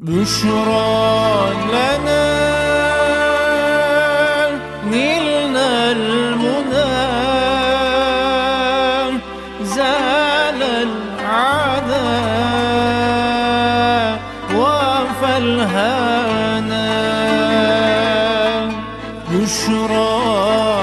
بشرى لنا. نلنا المنى. زال العدا وفالهانا بشرى بشرى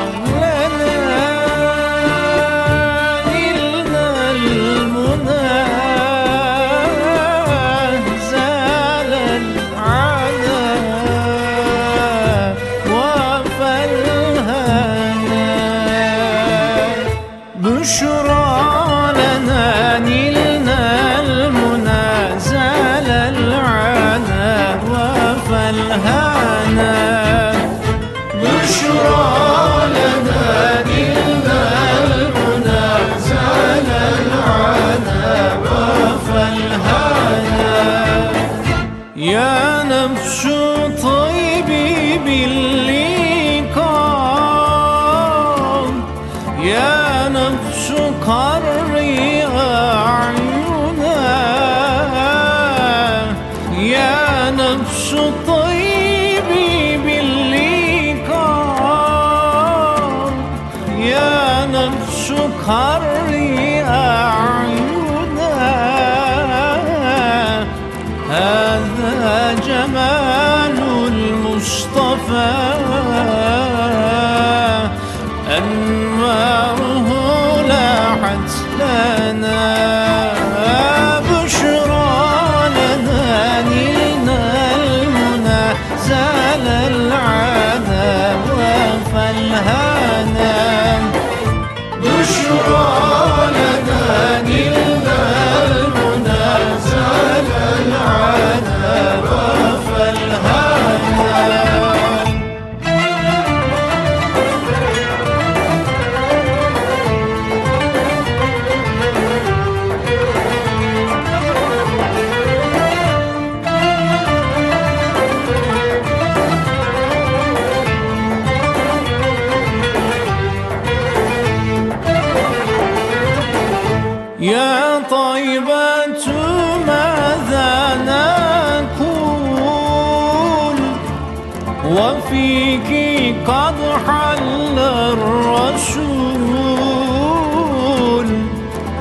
يا نفس طيبي باللقاء. يا نفس قري أعينا يا نفس طيبي باللقاء. يا نفس قري أعينا جمال المصطفى. أنواره لاحت لنا بشرى لنا نلنا المنى. زال العنا وفالهانا بشرى يا طيبة ماذا نقول وفيك قد حل الرسول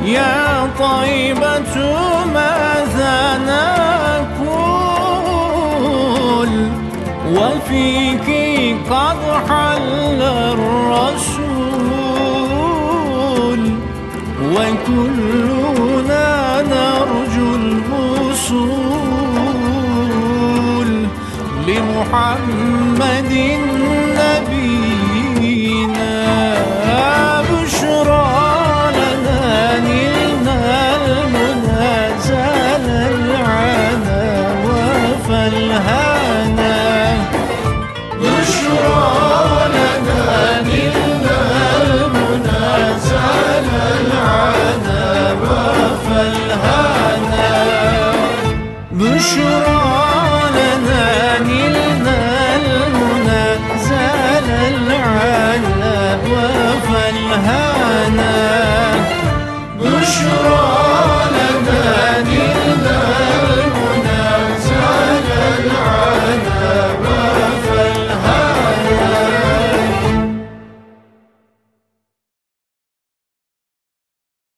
يا طيبة ماذا نقول وفيك قد حل الرسول وكلنا لمحمد نبينا بشرى لنا نلنا المنى زال العنا وفالهانا بشرى لنا نلنا المنى زال بشرى